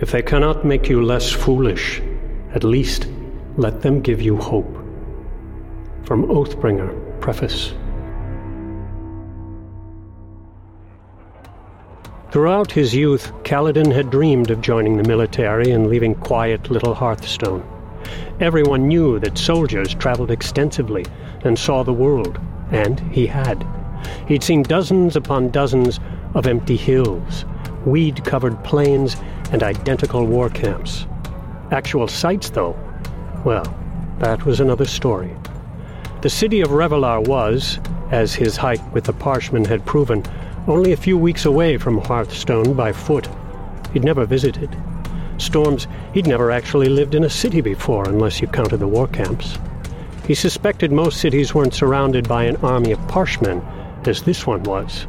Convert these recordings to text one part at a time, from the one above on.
If they cannot make you less foolish, at least let them give you hope. From Oathbringer, Preface. Throughout his youth, Kaladin had dreamed of joining the military and leaving quiet little Hearthstone. Everyone knew that soldiers traveled extensively and saw the world, and he had. He'd seen dozens upon dozens of empty hills, weed covered plains, and identical war camps. Actual sites, though, well, that was another story. The city of Revolar was, as his hike with the Parshmen had proven, only a few weeks away from Hearthstone by foot. He'd never visited. Storms, he'd never actually lived in a city before, unless you counted the war camps. He suspected most cities weren't surrounded by an army of Parshmen, as this one was.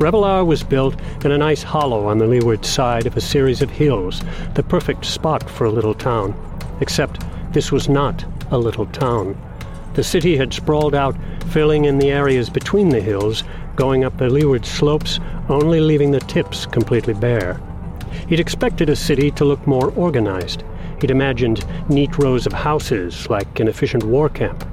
Revolar was built in a nice hollow on the leeward side of a series of hills, the perfect spot for a little town. Except this was not a little town. The city had sprawled out, filling in the areas between the hills, going up the leeward slopes, only leaving the tips completely bare. He'd expected a city to look more organized. He'd imagined neat rows of houses, like an efficient war camp.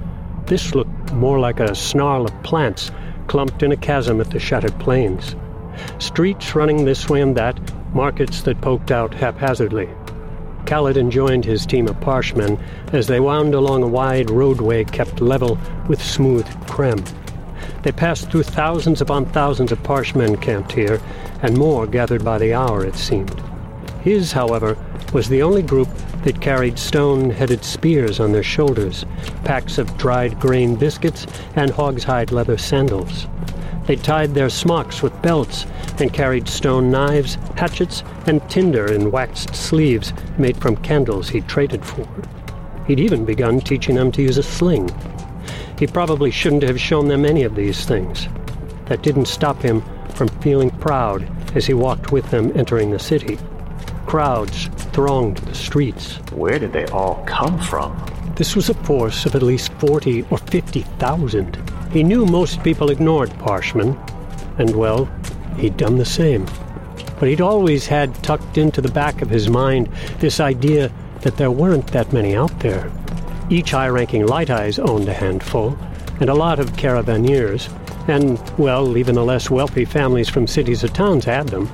This looked more like a snarl of plants clumped in a chasm at the shattered plains. Streets running this way and that, markets that poked out haphazardly. Kaladin joined his team of Parshmen as they wound along a wide roadway kept level with smooth crem. They passed through thousands upon thousands of Parshmen camped here, and more gathered by the hour, it seemed. His, however, was the only group that carried stone headed spears on their shoulders, packs of dried grain biscuits, and hog's-hide leather sandals. They tied their smocks with belts and carried stone knives, hatchets, and tinder in waxed sleeves made from candles he'd traded for. He'd even begun teaching them to use a sling. He probably shouldn't have shown them any of these things. That didn't stop him from feeling proud as he walked with them entering the city. Crowds thronged the streets. Where did they all come from? This was a force of at least 40 or 50,000. He knew most people ignored Parshmen, and well, he'd done the same. But he'd always had tucked into the back of his mind this idea that there weren't that many out there. Each high ranking Light Eyes owned a handful, and a lot of caravaneers, and, well, even the less wealthy families from cities or towns had them.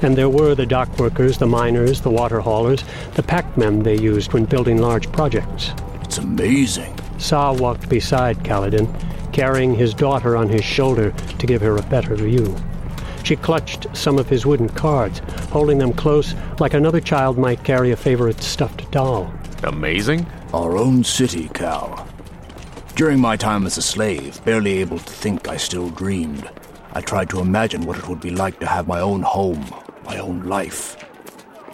And there were the dock workers, the miners, the water haulers, the packmen they used when building large projects. It's amazing. Sah walked beside Kaladin, carrying his daughter on his shoulder to give her a better view. She clutched some of his wooden cards, holding them close like another child might carry a favorite stuffed doll. Amazing? Our own city, Kal. During my time as a slave, barely able to think I still dreamed, I tried to imagine what it would be like to have my own home, my own life.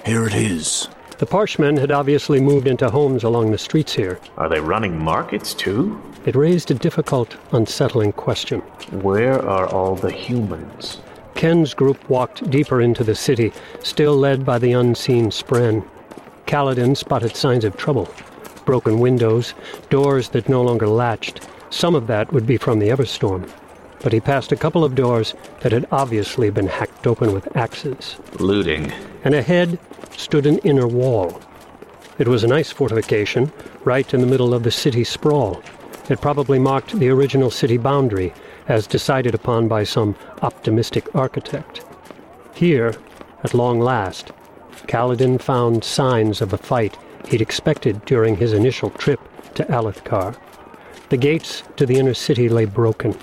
Here it is. The Parshmen had obviously moved into homes along the streets here. Are they running markets too? It raised a difficult, unsettling question. Where are all the humans? Khen's group walked deeper into the city, still led by the unseen Spren. Kaladin spotted signs of trouble. Broken windows, doors that no longer latched. Some of that would be from the Everstorm but he passed a couple of doors that had obviously been hacked open with axes. Looting. And ahead stood an inner wall. It was a nice fortification, right in the middle of the city sprawl. It probably marked the original city boundary, as decided upon by some optimistic architect. Here, at long last, Kaladin found signs of a fight he'd expected during his initial trip to Alethkar. The gates to the inner city lay broken,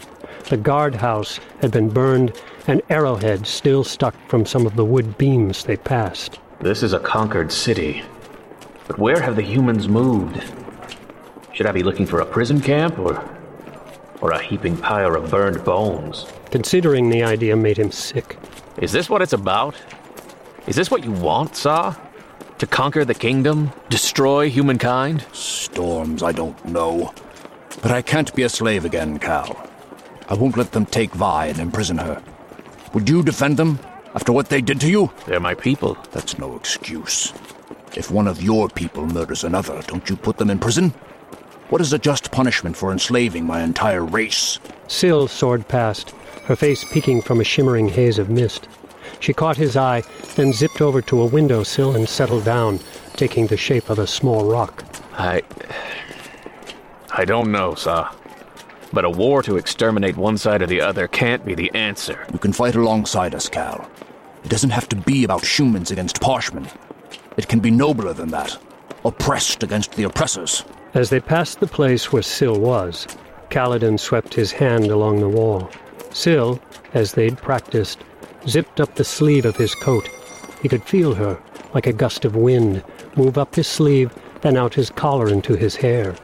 the guardhouse had been burned, and arrowheads still stuck from some of the wood beams they passed. This is a conquered city. But where have the humans moved? Should I be looking for a prison camp or or a heaping pyre of burned bones? Considering the idea made him sick. Is this what it's about? Is this what you want, Sah? To conquer the kingdom? Destroy humankind? Storms, I don't know. But I can't be a slave again, Kal. I won't let them take Vai and imprison her. Would you defend them after what they did to you? They're my people. That's no excuse. If one of your people murders another, don't you put them in prison? What is a just punishment for enslaving my entire race? Syl soared past, her face peeking from a shimmering haze of mist. She caught his eye, then zipped over to a windowsill and settled down, taking the shape of a small rock. I. I don't know, Sah. But a war to exterminate one side or the other can't be the answer. You can fight alongside us, Kal. It doesn't have to be about humans against Parshmen. It can be nobler than that. Oppressed against the oppressors. As they passed the place where Syl was, Kaladin swept his hand along the wall. Syl, as they'd practiced, zipped up the sleeve of his coat. He could feel her, like a gust of wind, move up his sleeve, then out his collar into his hair.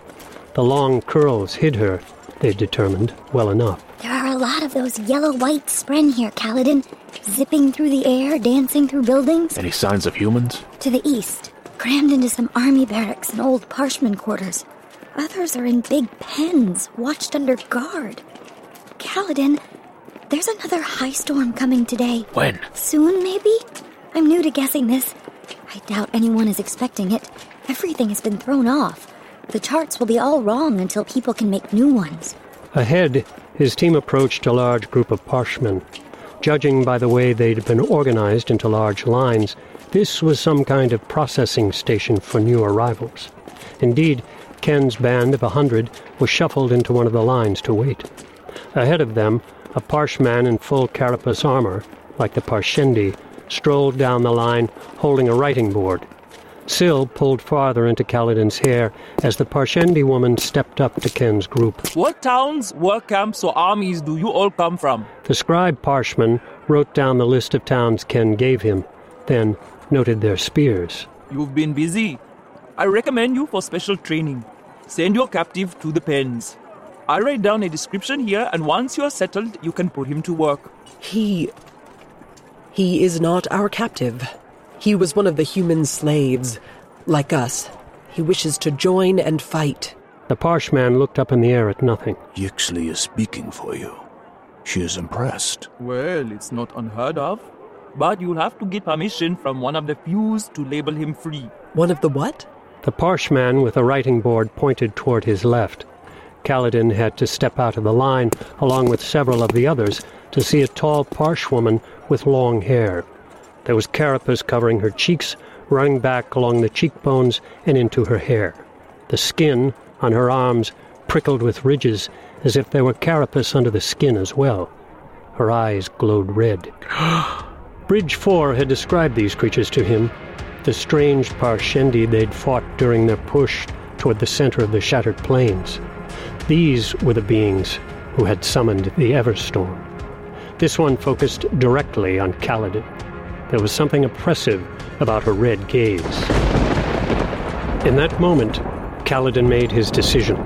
The long curls hid her, they determined, well enough. There are a lot of those yellow-white spren here, Kaladin. Zipping through the air, dancing through buildings. Any signs of humans? To the east, crammed into some army barracks and old Parshman quarters. Others are in big pens, watched under guard. Kaladin, there's another high storm coming today. When? Soon, maybe? I'm new to guessing this. I doubt anyone is expecting it. Everything has been thrown off. The charts will be all wrong until people can make new ones. Ahead, his team approached a large group of Parshmen. Judging by the way they'd been organized into large lines, this was some kind of processing station for new arrivals. Indeed, Khen's band of a hundred was shuffled into one of the lines to wait. Ahead of them, a Parshman in full carapace armor, like the Parshendi, strolled down the line holding a writing board. Syl pulled farther into Kaladin's hair as the Parshendi woman stepped up to Khen's group. What towns, work camps, or armies do you all come from? The scribe Parshman wrote down the list of towns Khen gave him, then noted their spears. You've been busy. I recommend you for special training. Send your captive to the pens. I'll write down a description here, and once you're settled, you can put him to work. He. He is not our captive. He was one of the human slaves. Like us. He wishes to join and fight. The Parshman looked up in the air at nothing. Yixley is speaking for you. She is impressed. Well, it's not unheard of. But you'll have to get permission from one of the fused to label him free. One of the what? The Parshman with a writing board pointed toward his left. Kaladin had to step out of the line, along with several of the others, to see a tall Parsh woman with long hair. There was carapace covering her cheeks, running back along the cheekbones and into her hair. The skin on her arms prickled with ridges, as if there were carapace under the skin as well. Her eyes glowed red. Bridge 4 had described these creatures to him, the strange Parshendi they'd fought during their push toward the center of the shattered plains. These were the beings who had summoned the Everstorm. This one focused directly on Kaladin. There was something oppressive about her red gaze. In that moment, Kaladin made his decision.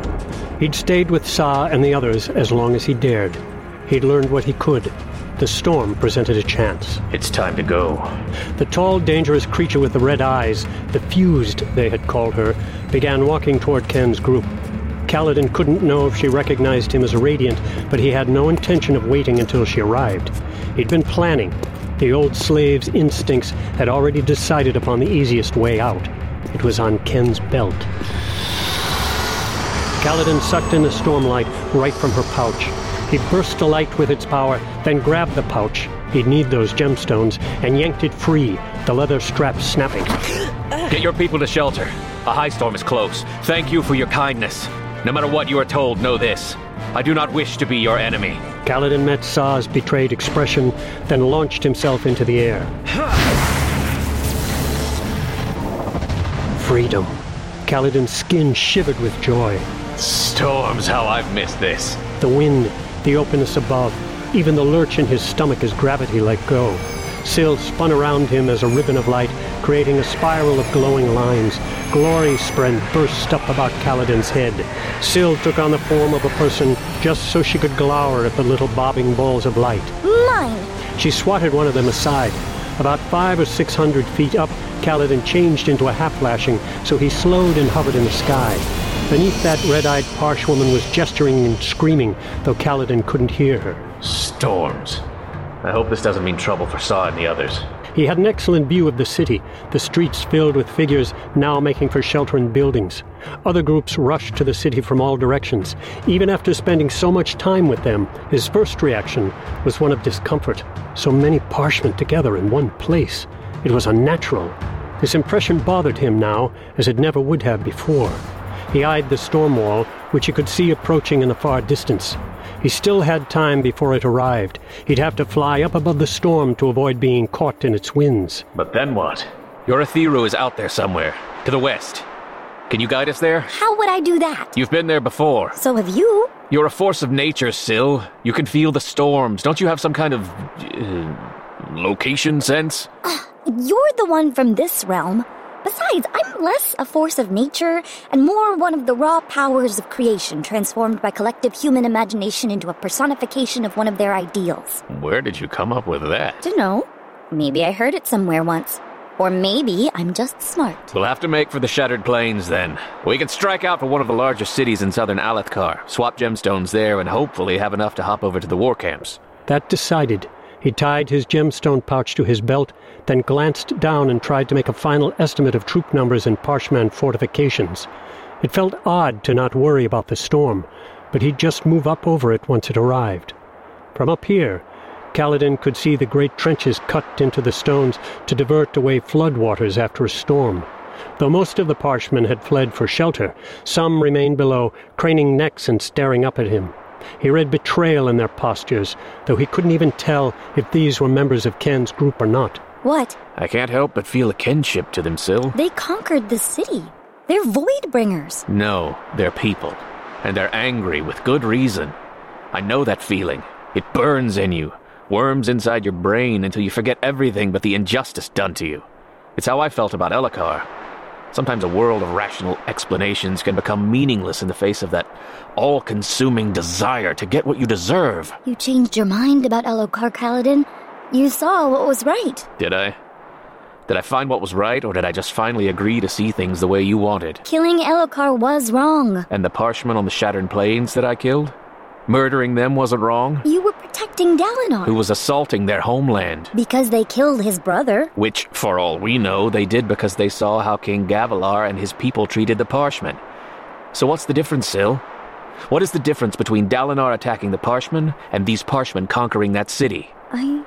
He'd stayed with Sah and the others as long as he dared. He'd learned what he could. The storm presented a chance. It's time to go. The tall, dangerous creature with the red eyes, the fused, they had called her, began walking toward Khen's group. Kaladin couldn't know if she recognized him as a Radiant, but he had no intention of waiting until she arrived. He'd been planning. The old slave's instincts had already decided upon the easiest way out. It was on Khen's belt. Kaladin sucked in the stormlight right from her pouch. He burst a light with its power, then grabbed the pouch. He'd need those gemstones, and yanked it free, the leather strap snapping. Get your people to shelter. A high storm is close. Thank you for your kindness. No matter what you are told, know this. I do not wish to be your enemy. Kaladin met Sah's betrayed expression, then launched himself into the air. Freedom. Kaladin's skin shivered with joy. Storms, how I've missed this. The wind, the openness above, even the lurch in his stomach as gravity let go. Syl spun around him as a ribbon of light, creating a spiral of glowing lines. Glory spren burst up about Kaladin's head. Syl took on the form of a person just so she could glower at the little bobbing balls of light. Mine! She swatted one of them aside. About five or six hundred feet up, Kaladin changed into a half-lashing, so he slowed and hovered in the sky. Beneath that red-eyed Parsh woman was gesturing and screaming, though Kaladin couldn't hear her. Storms. I hope this doesn't mean trouble for Sah and the others. He had an excellent view of the city, the streets filled with figures now making for shelter in buildings. Other groups rushed to the city from all directions. Even after spending so much time with them, his first reaction was one of discomfort. So many parshmen together in one place. It was unnatural. This impression bothered him now, as it never would have before. He eyed the storm wall, which he could see approaching in the far distance. He still had time before it arrived. He'd have to fly up above the storm to avoid being caught in its winds. But then what? Your Urithiru is out there somewhere, to the west. Can you guide us there? How would I do that? You've been there before. So have you. You're a force of nature, Syl. You can feel the storms. Don't you have some kind of. Uh, location sense? You're the one from this realm. Besides, I'm less a force of nature and more one of the raw powers of creation transformed by collective human imagination into a personification of one of their ideals. Where did you come up with that? Dunno. Maybe I heard it somewhere once. Or maybe I'm just smart. We'll have to make for the Shattered Plains then. We can strike out for one of the largest cities in southern Alethkar, swap gemstones there, and hopefully have enough to hop over to the war camps. That decided, he tied his gemstone pouch to his belt, then glanced down and tried to make a final estimate of troop numbers in Parshman fortifications. It felt odd to not worry about the storm, but he'd just move up over it once it arrived. From up here, Kaladin could see the great trenches cut into the stones to divert away floodwaters after a storm. Though most of the Parshmen had fled for shelter, some remained below, craning necks and staring up at him. He read betrayal in their postures, though he couldn't even tell if these were members of Khen's group or not. What? I can't help but feel a kinship to them, Syl. They conquered the city. They're void bringers. No, they're people. And they're angry with good reason. I know that feeling. It burns in you, worms inside your brain until you forget everything but the injustice done to you. It's how I felt about Elhokar. Sometimes a world of rational explanations can become meaningless in the face of that all consuming desire to get what you deserve. You changed your mind about Elhokar Kaladin? You saw what was right. Did I? Did I find what was right, or did I just finally agree to see things the way you wanted? Killing Elhokar was wrong. And the Parshmen on the Shattered Plains that I killed? Murdering them wasn't wrong? You were protecting Dalinar. Who was assaulting their homeland. Because they killed his brother. Which, for all we know, they did because they saw how King Gavilar and his people treated the Parshmen. So what's the difference, Syl? What is the difference between Dalinar attacking the Parshmen and these Parshmen conquering that city? I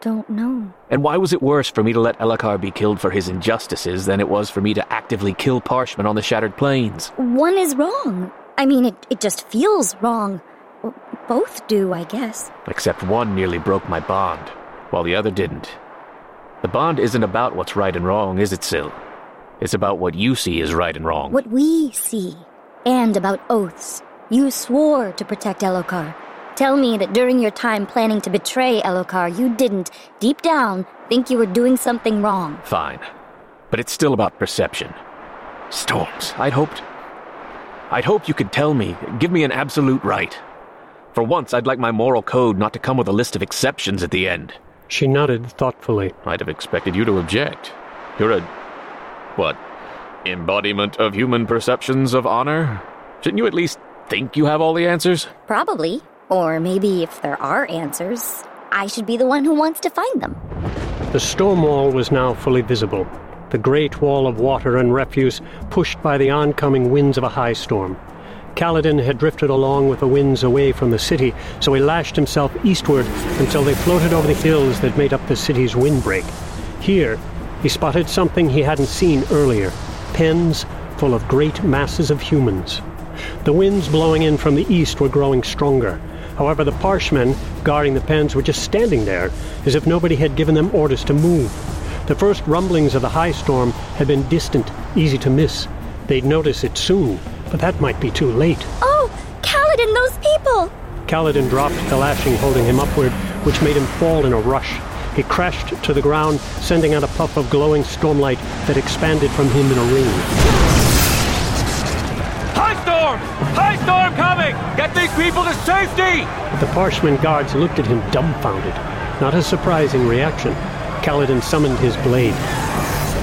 don't know. And why was it worse for me to let Elhokar be killed for his injustices than it was for me to actively kill Parshmen on the Shattered Plains? One is wrong. I mean, it, it just feels wrong. Both do, I guess. Except one nearly broke my bond, while the other didn't. The bond isn't about what's right and wrong, is it, Syl? It's about what you see as right and wrong. What we see. And about oaths. You swore to protect Elhokar. Tell me that during your time planning to betray Elhokar, you didn't, deep down, think you were doing something wrong. Fine. But it's still about perception. Storms, I'd hoped. I'd hoped you could tell me, give me an absolute right. For once, I'd like my moral code not to come with a list of exceptions at the end. She nodded thoughtfully. I'd have expected you to object. You're a. what? Embodiment of human perceptions of honor? Shouldn't you at least think you have all the answers? Probably. Or maybe if there are answers, I should be the one who wants to find them. The storm wall was now fully visible, the great wall of water and refuse pushed by the oncoming winds of a high storm. Kaladin had drifted along with the winds away from the city, so he lashed himself eastward until they floated over the hills that made up the city's windbreak. Here, he spotted something he hadn't seen earlier pens full of great masses of humans. The winds blowing in from the east were growing stronger. However, the parshmen guarding the pens were just standing there, as if nobody had given them orders to move. The first rumblings of the high storm had been distant, easy to miss. They'd notice it soon, but that might be too late. Oh, Kaladin, those people! Kaladin dropped the lashing holding him upward, which made him fall in a rush. He crashed to the ground, sending out a puff of glowing stormlight that expanded from him in a ring. High storm! High storm coming! Get these people to safety! The Parshmen guards looked at him dumbfounded. Not a surprising reaction. Kaladin summoned his blade.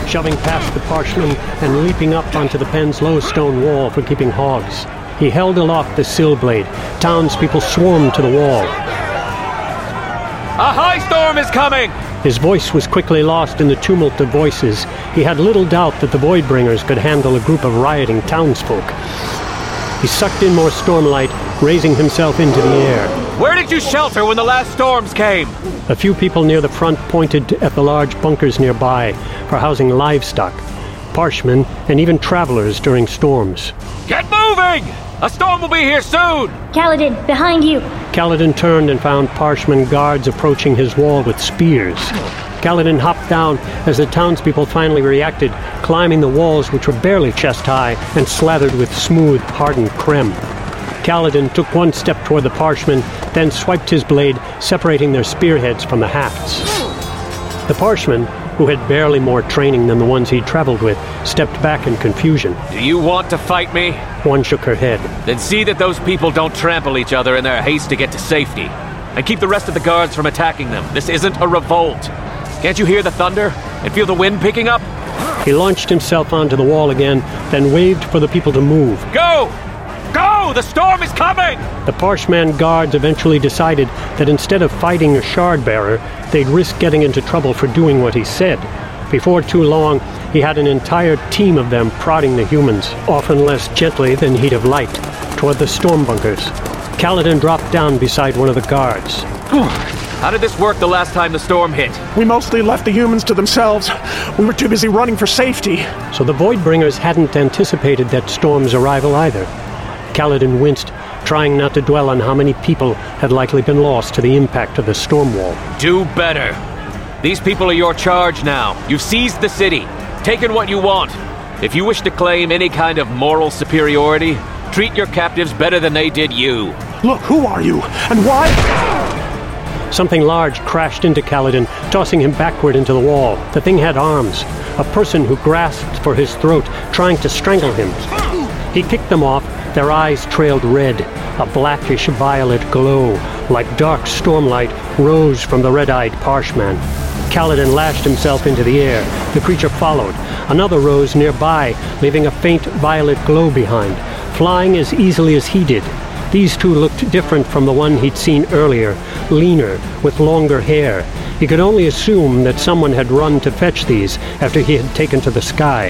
Shoving past the Parshmen and leaping up onto the pen's low stone wall for keeping hogs. He held aloft the Sylblade. Townspeople swarmed to the wall. A high storm is coming! His voice was quickly lost in the tumult of voices. He had little doubt that the Voidbringers could handle a group of rioting townsfolk. He sucked in more stormlight, raising himself into the air. Where did you shelter when the last storms came? A few people near the front pointed at the large bunkers nearby for housing livestock, parshmen, and even travelers during storms. Get moving! A storm will be here soon! Kaladin, behind you! Kaladin turned and found Parshman guards approaching his wall with spears. Kaladin hopped down as the townspeople finally reacted, climbing the walls which were barely chest high and slathered with smooth, hardened crem. Kaladin took one step toward the Parshmen, then swiped his blade, separating their spearheads from the hafts. The Parshmen, who had barely more training than the ones he'd traveled with, stepped back in confusion. Do you want to fight me? One shook her head. Then see that those people don't trample each other in their haste to get to safety. And keep the rest of the guards from attacking them. This isn't a revolt. Can't you hear the thunder? And feel the wind picking up? He launched himself onto the wall again, then waved for the people to move. Go! Go! The storm is coming! The Parshman guards eventually decided that instead of fighting a shard bearer, they'd risk getting into trouble for doing what he said. Before too long, he had an entire team of them prodding the humans, often less gently than he'd have liked, toward the storm bunkers. Kaladin dropped down beside one of the guards. How did this work the last time the storm hit? We mostly left the humans to themselves. We were too busy running for safety. So the Voidbringers hadn't anticipated that storm's arrival either. Kaladin winced, trying not to dwell on how many people had likely been lost to the impact of the storm wall. Do better. These people are your charge now. You've seized the city, taken what you want. If you wish to claim any kind of moral superiority, treat your captives better than they did you. Look, who are you? And why? Something large crashed into Kaladin, tossing him backward into the wall. The thing had arms, a person who grasped for his throat, trying to strangle him. He kicked them off, their eyes trailed red. A blackish violet glow, like dark stormlight, rose from the red-eyed Parshman. Kaladin lashed himself into the air. The creature followed. Another rose nearby, leaving a faint violet glow behind, flying as easily as he did. These two looked different from the one he'd seen earlier, leaner, with longer hair. He could only assume that someone had run to fetch these after he had taken to the sky.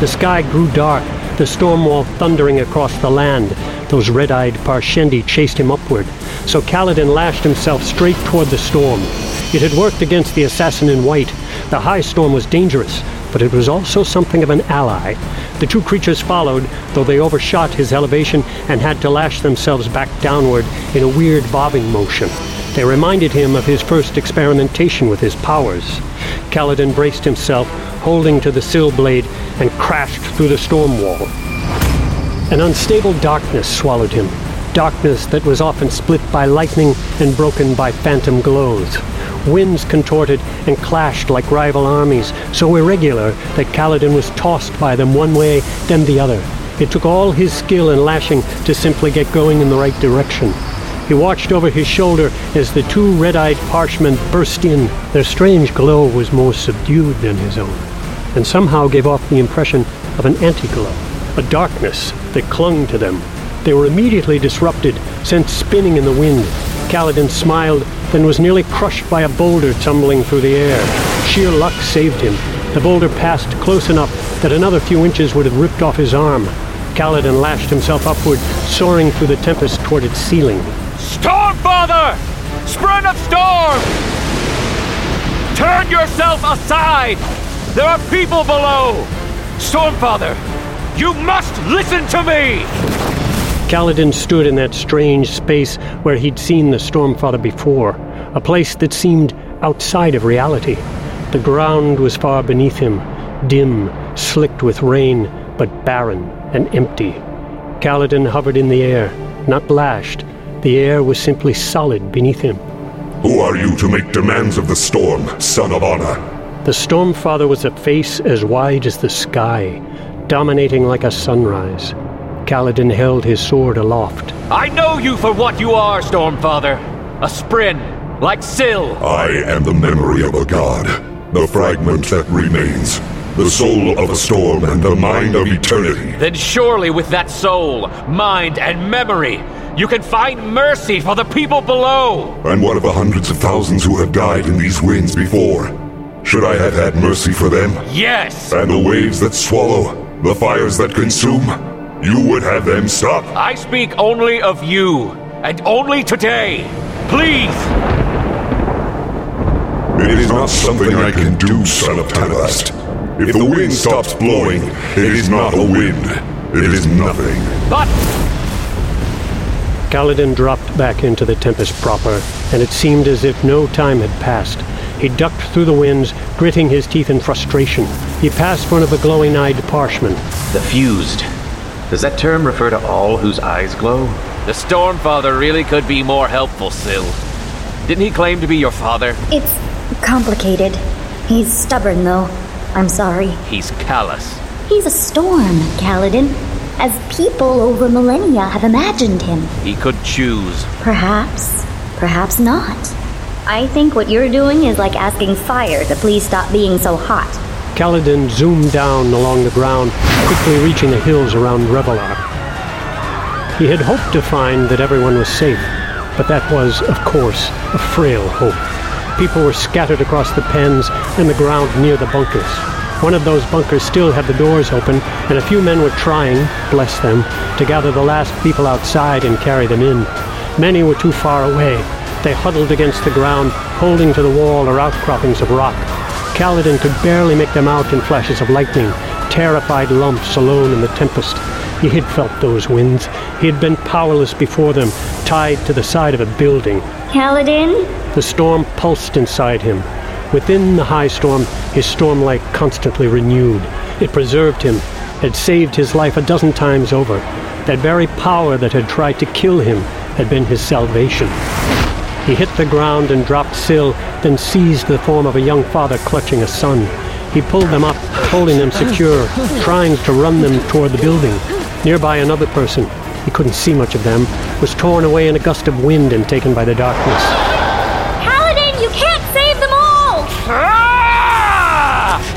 The sky grew dark, the storm wall thundering across the land. Those red-eyed Parshendi chased him upward, so Kaladin lashed himself straight toward the storm. It had worked against the assassin in white. The high storm was dangerous, but it was also something of an ally. The two creatures followed, though they overshot his elevation and had to lash themselves back downward in a weird bobbing motion. They reminded him of his first experimentation with his powers. Kaladin braced himself, holding to the Sylblade, and crashed through the storm wall. An unstable darkness swallowed him, darkness that was often split by lightning and broken by phantom glows. Winds contorted and clashed like rival armies, so irregular that Kaladin was tossed by them one way, then the other. It took all his skill in lashing to simply get going in the right direction. He watched over his shoulder as the two red-eyed parshmen burst in. Their strange glow was more subdued than his own, and somehow gave off the impression of an anti-glow, a darkness that clung to them. They were immediately disrupted, sent spinning in the wind. Kaladin smiled, then was nearly crushed by a boulder tumbling through the air. Sheer luck saved him. The boulder passed close enough that another few inches would have ripped off his arm. Kaladin lashed himself upward, soaring through the tempest toward its ceiling. Stormfather! Sprint of storm! Turn yourself aside! There are people below! Stormfather, you must listen to me! Kaladin stood in that strange space where he'd seen the Stormfather before, a place that seemed outside of reality. The ground was far beneath him, dim, slicked with rain, but barren and empty. Kaladin hovered in the air, not lashed. The air was simply solid beneath him. Who are you to make demands of the storm, son of honor? The Stormfather was a face as wide as the sky, dominating like a sunrise. Kaladin held his sword aloft. I know you for what you are, Stormfather. A spren, like Syl. I am the memory of a god, the fragment that remains, the soul of a storm and the mind of eternity. Then surely with that soul, mind, and memory, You can find mercy for the people below! I'm one of the hundreds of thousands who have died in these winds before. Should I have had mercy for them? Yes! And the waves that swallow, the fires that consume, you would have them stop? I speak only of you, and only today. Please! It is not something I can do, son of Tanavast. If the wind stops blowing, it is not a wind. It is nothing. But Kaladin dropped back into the Tempest proper, and it seemed as if no time had passed. He ducked through the winds, gritting his teeth in frustration. He passed one of the glowing-eyed parshmen. The fused. Does that term refer to all whose eyes glow? The Stormfather really could be more helpful, Syl. Didn't he claim to be your father? It's complicated. He's stubborn, though. I'm sorry. He's callous. He's a storm, Kaladin, as people over millennia have imagined him. He could choose. Perhaps, perhaps not. I think what you're doing is like asking fire to please stop being so hot. Kaladin zoomed down along the ground, quickly reaching the hills around Revolar. He had hoped to find that everyone was safe, but that was, of course, a frail hope. People were scattered across the pens and the ground near the bunkers. One of those bunkers still had the doors open, and a few men were trying, bless them, to gather the last people outside and carry them in. Many were too far away. They huddled against the ground, holding to the wall or outcroppings of rock. Kaladin could barely make them out in flashes of lightning, terrified lumps alone in the tempest. He had felt those winds. He had been powerless before them, tied to the side of a building. Kaladin? The storm pulsed inside him. Within the high storm, his storm light constantly renewed. It preserved him, had saved his life a dozen times over. That very power that had tried to kill him had been his salvation. He hit the ground and dropped Syl, then seized the form of a young father clutching a son. He pulled them up, holding them secure, trying to run them toward the building. Nearby, another person, he couldn't see much of them, was torn away in a gust of wind and taken by the darkness.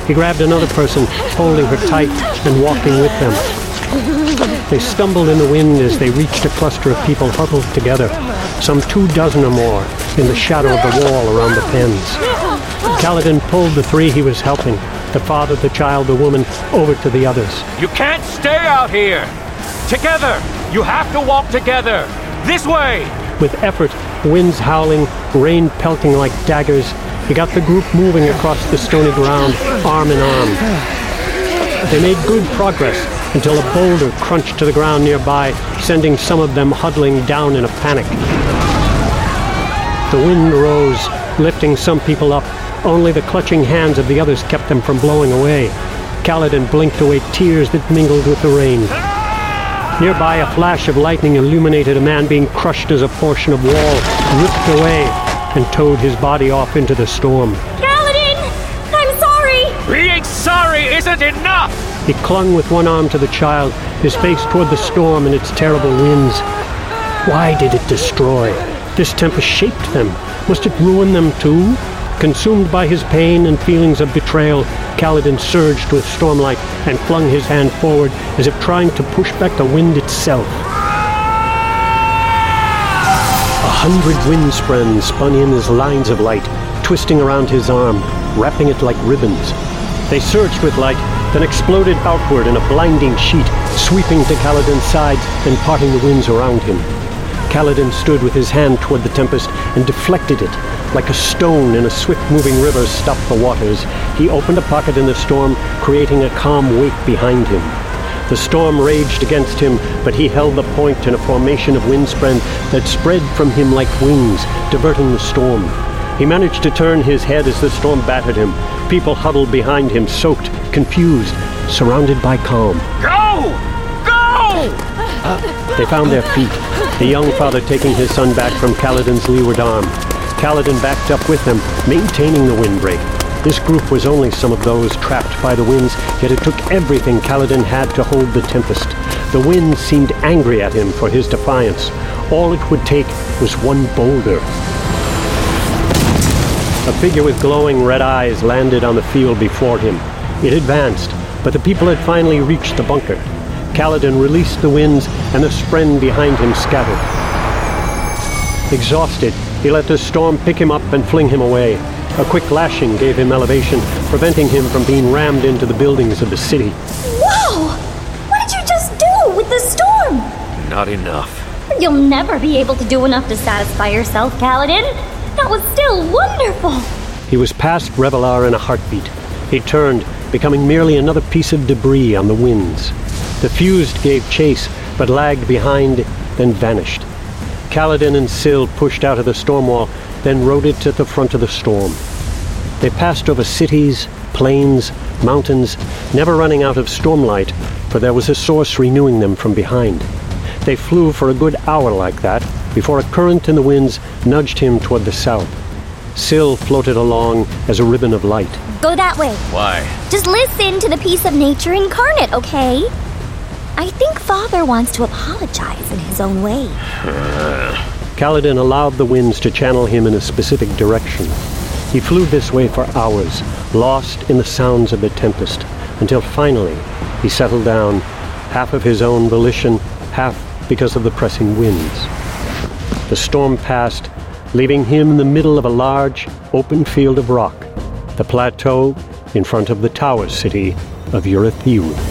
He grabbed another person, holding her tight and walking with them. They stumbled in the wind as they reached a cluster of people huddled together, some two dozen or more, in the shadow of the wall around the pens. Kaladin pulled the three he was helping, the father, the child, the woman, over to the others. You can't stay out here! Together! You have to walk together! This way! With effort, winds howling, rain pelting like daggers, he got the group moving across the stony ground, arm in arm. They made good progress until a boulder crunched to the ground nearby, sending some of them huddling down in a panic. The wind rose, lifting some people up. Only the clutching hands of the others kept them from blowing away. Kaladin blinked away tears that mingled with the rain. Nearby, a flash of lightning illuminated a man being crushed as a portion of wall ripped away and towed his body off into the storm. Kaladin! I'm sorry! Being sorry isn't enough! He clung with one arm to the child, his face toward the storm and its terrible winds. Why did it destroy? This tempest shaped them. Must it ruin them too? Consumed by his pain and feelings of betrayal, Kaladin surged with stormlight and flung his hand forward as if trying to push back the wind itself. A hundred wind spren spun in as lines of light, twisting around his arm, wrapping it like ribbons. They surged with light, then exploded outward in a blinding sheet, sweeping to Kaladin's sides and parting the winds around him. Kaladin stood with his hand toward the tempest and deflected it. Like a stone in a swift-moving river stopped the waters, he opened a pocket in the storm, creating a calm wake behind him. The storm raged against him, but he held the point in a formation of windspren that spread from him like wings, diverting the storm. He managed to turn his head as the storm battered him. People huddled behind him, soaked, confused, surrounded by calm. Go! Go! They found their feet, the young father taking his son back from Kaladin's leeward arm. Kaladin backed up with them, maintaining the windbreak. This group was only some of those trapped by the winds, yet it took everything Kaladin had to hold the tempest. The wind seemed angry at him for his defiance. All it would take was one boulder. A figure with glowing red eyes landed on the field before him. It advanced, but the people had finally reached the bunker. Kaladin released the winds, and the spren behind him scattered. Exhausted, he let the storm pick him up and fling him away. A quick lashing gave him elevation, preventing him from being rammed into the buildings of the city. Whoa! What did you just do with the storm? Not enough. You'll never be able to do enough to satisfy yourself, Kaladin. That was still wonderful. He was past Revolar in a heartbeat. He turned, becoming merely another piece of debris on the winds. The fused gave chase, but lagged behind, then vanished. Kaladin and Syl pushed out of the storm wall, then rode it to the front of the storm. They passed over cities, plains, mountains, never running out of stormlight, for there was a source renewing them from behind. They flew for a good hour like that, before a current in the winds nudged him toward the south. Syl floated along as a ribbon of light. Go that way. Why? Just listen to the piece of nature incarnate, okay? I think Father wants to apologize in his own way. Kaladin allowed the winds to channel him in a specific direction. He flew this way for hours, lost in the sounds of the tempest, until finally he settled down, half of his own volition, half because of the pressing winds. The storm passed, leaving him in the middle of a large, open field of rock, the plateau in front of the tower city of Urithiru.